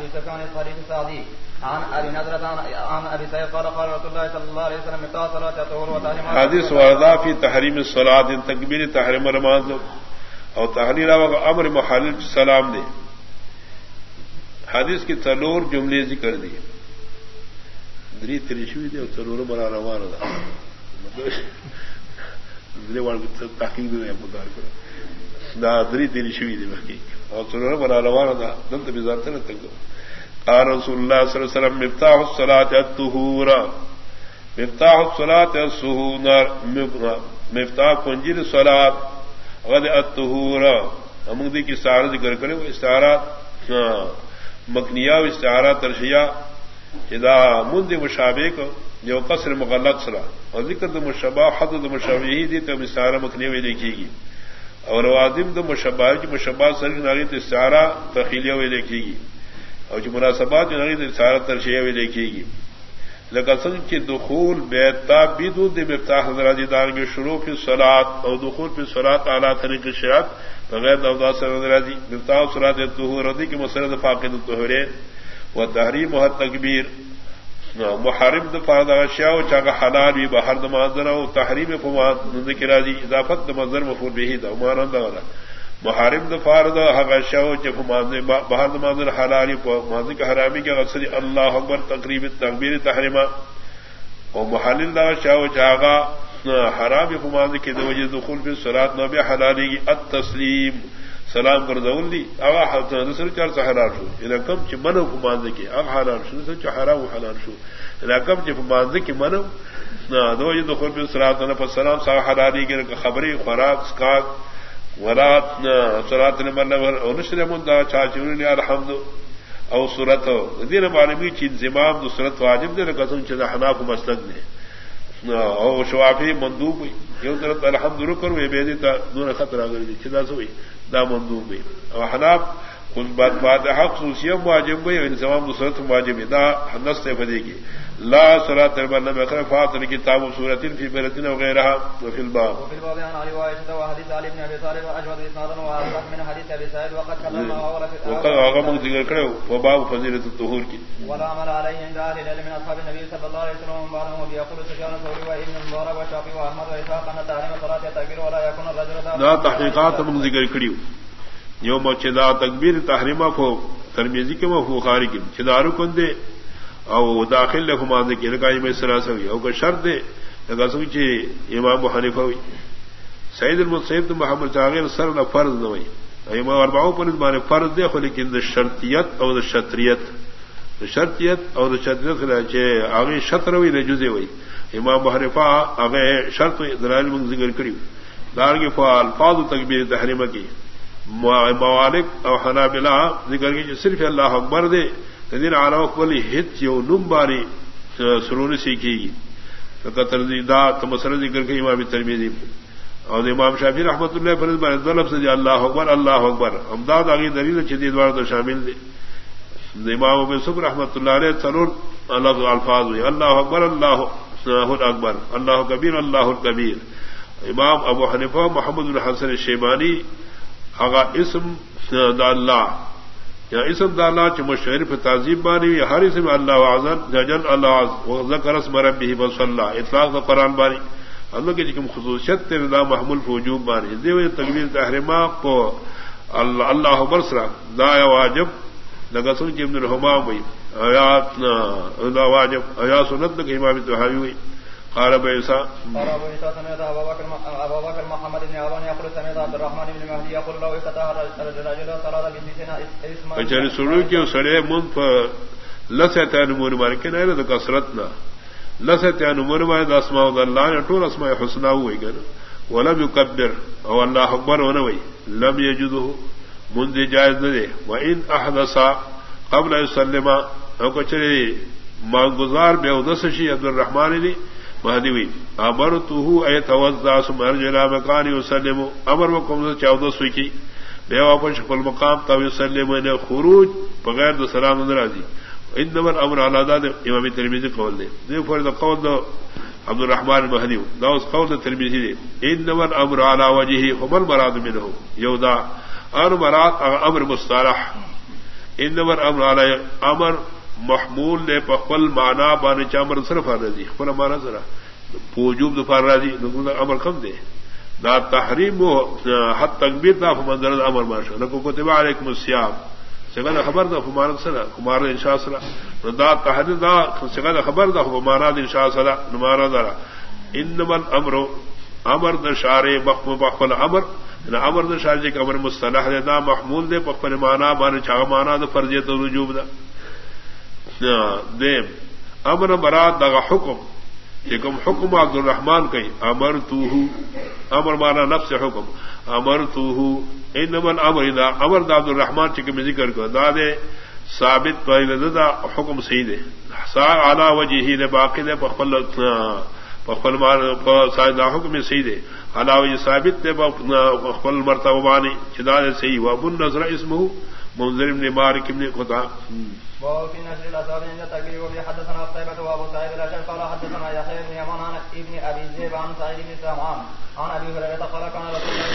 ابي سفيان الخليل السعدي، عن ابي نضرة، عن ابي سعيد قال قال رسول الله صلى الله عليه وسلم مفتاح صلاة الطهور وتحريم حديث وردا في تحريم الصلاة تكبير تحريم رمضان او تحریر امر محل سلام دے. حدیث کی تلور جملے ذکر دی دری تریشوی دے تلور مرا روان دا. مطلب- تحقیق دے مدار مطلب۔ کرو دا دری تریشوی دے بکی اور تلور مرا روان دا دم تو بزارت نہ تک قال رسول اللہ صلی اللہ علیہ وسلم، مفتاح الصلاة الطهور. مفتاح الصلاة السهور، مفتاح کنجی الصلاة غد اتہور امدی کی سہارا ذکر کرے وہ استعارات مکنیا و استعارات ترشیا ہدا مند مشابے کو جو قصر مغلق سرا اور ذکر د مشبہ حد د مشابہ ہی دی تو ہم استعارہ مکنی ہوئی دیکھے گی اور وادم د مشبہ کی مشبہ سر کی ناگی تو استعارہ تخیلیہ ہوئی دیکھے گی۔ اور جو مناسبات کی ناگی تو استعارہ ترشیا ہوئی دیکھے گی۔ لکسن کی دخول بیتا بیدو دی مفتاح حضراتی دان کے شروع پھر سلاد اور دخول پھر سلاد اعلیٰ طریق شرات بغیر دودا سے حضراتی مفتاح سرات ردی کی مسرد فاقد الطہرے و تحریم و تکبیر۔ محرم دفاع اشیاء و چاہ حلال بھی بہر دماندر و تحریم فماد راضی اضافت د مظر مفور بھی دا مانند والا محارم دفار دا حق شو چف بہر مادر حلالی ماضی کا حرامی کے غصری اللہ اکبر، تقریب تقبیر تحریمہ اور محل دا شاہ چاغا حرام په فماند کے دو وجہ دخول پہ سرات نبی حلالی کی ات تسلیم سلام کر دول دی اغا دوسر چار سے حلال شو. اذا کم چ منو کو فماند کے اغا حلال شو دوسر چ حرام حلال شو. اذا کم چ فماند کے منو. نہ دو وجہ دخول پہ سرات نبی سلام سا حلالی کی خبری، خوراک، سکاک، ورات نہ سرات نشر من دا چا مندا چاچون الحمد او سورت دین عالمی چین زمام دو سورت واجب دے قسم چدا حناف مسلک دے او شوافی مندوب ہوئی۔ یو طرف الحمد رکر ہوئے بے تا دون خطرہ کر دی چدا سوئی دا مندوب ہوئی۔ او حناب کل بات حق خصوصیم واجب ہوئی ان زمام دو سورت واجب دا حنس سے فدے گی لا تربان نبي أخرى فاطر كتاب سورة في بلدنا وغيرها وفي الباب۔ وفي الباب عن علي وعائشة وحديث علي بن أبي طالب وأجود إسنادا وأصدق من حديث أبي سعيد وقد كلمنا وقد أغمق ذكر كره وباب فضيلة الطهور كي ولا عمل عليه عند أهل العلم من أصحاب النبي صلى الله عليه وسلم ومن بعدهم يقول سفيان الثوري وابن المبارك والشافعي وأحمد وإسحاق أن تحريم صلاة التكبير ولا يكون الرجل لا تحقيقات من ذكر كريو يوم چدا تکبیر تحریمہ کو ترمیزی کے مفہوم خاری کی چدارو کن دے او داخل لکھ ماندے کی لگائی میں سراسا ہوئی او کا شرط دے لگا سوچے امام حنیفہ ہوئی سعید المسیب تو محمد چاغیر سر نہ فرض نہ ہوئی امام ارباؤں پر مانے فرض دے، خو لیکن دا شرطیت اور دا شطریت دا شرطیت اور دا شطریت آگے شطر ہوئی نہ جزے ہوئی امام حنیفہ آگے شرط دلائل من ذکر کری دار کے فعال فاض تکبیر تحریمہ کی موالک اور حنابلہ ذکر کی صرف اللہ اکبر دے دن آنا کلی ہت یو نم باری سرون سیکھے گی۔ دا مسئلہ ذکر کے امام ترمیزی۔ اور امام شافی رحمۃ اللہ فرض بار سے اللہ اکبر اللہ اکبر۔ امداد آگے دلیل چدید دوار تو شامل دے۔ امام اب سب رحمۃ اللہ علیہ سرور اللہ الفاظ ہوئی اللہ اکبر اللہ اکبر، اللہ کبیر اللہ کبیر۔ امام ابو حنیفہ محمد الحسن شیبانی آغا اسم دا اللہ یا اسم دا دانا مشہور پہ تعظیم بانی، یا ہر اسم اللہ آزن جن اللہ ذکر اسم ربی بس اللہ، اطلاق دا قرآن بانی۔ اللہ کی جکم خصوصیت تے ندا محمول فوجوب بانی۔ دیو تقبیر تحریمہ کو اللہ اللہ برسرا دا واجب، لگا سن کی ابن الحمام ہوئی، آیات واجب آیا سنت کہ امام تحاوی ہوئی۔ قال ابو عيسى قال ابو عيسى سمعت ابا بكر ابا بكر محمد بن عوان يقول سمعت عبد الرحمن بن مهدي يقول لو افتتح الرجل صلاه بسيسنا اسم اجل سرور کے سڑے من پر لسته نمون مار کے نہ تو کثرت نہ۔ لسته نمون ما اسماء الله نے اسماء الحسنى ہوئی گن ولم يكبر او الله اکبر ہونا وئی لم يجده من دے جائز نہ دے۔ وان احدث قبل يسلم او کچری مانگزار بے ادس شی عبد الرحمن نے مہدی امر تو اے توزا سمر جلا مکانی وسلم امر وکم سے چودہ سوئی کی. بے واپس کل مقام تو وسلم نے خروج بغیر دو سلام ناراضی ان نمبر امر علادہ امام ترمیزی قول دے. دے فور دا قول دا عبد الرحمن مہدی. دا اس قول دا ترمیزی دے. ان نمبر امر علی وجہی ہمر مراد منہ یودا اور مراد، امر مسترح ان نمبر امر علیہ امر محمول نے پخل مانا بان چامر صرف راضی خپل مانا ذرا پوجوب دفار راضی امر کم دے. نہ تحریم و حد تکبیر تھا منظر امر ماشا. نہ کو کتبہ علیکم السیام. سگن خبر دا فمان سرا کمار انشاء سرا دا تحریر دا سگن خبر دا فمانا دا انشاء سرا نمارا دارا انمل امر امر د شارے بخم جی بخل امر نہ امر د شار جی امر مصطلح دا محمول دے بخل مانا بان چاہ مانا دا فرضیت رجوب دا. دیم. امر مراد دغا حکم. لیکن حکم عبد الرحمان کئی امر تو امر مانا نفس حکم. امر تو ان امر امر دا عبد الرحمان چکم ذکر کو دا دے ثابت دا حکم صحیح دے. سا آنا وجہ ہی دے، باقی دے پخل پخل مار حکم صحیح دے. علاوہ ثابت دے پخل مرتبہ بانی چدا دے صحیح. وابن نظر اسم منظر ابن مارک ابن خدا وهو في نشر الأصابع عند التكبير وفي حدثنا الطيبة وابو سعيد الأشعري قال حدثنا يحيى بن يمان عن ابن أبي زيب عن سعيد بن سمعان عن أبي هريرة قال كان رسول الله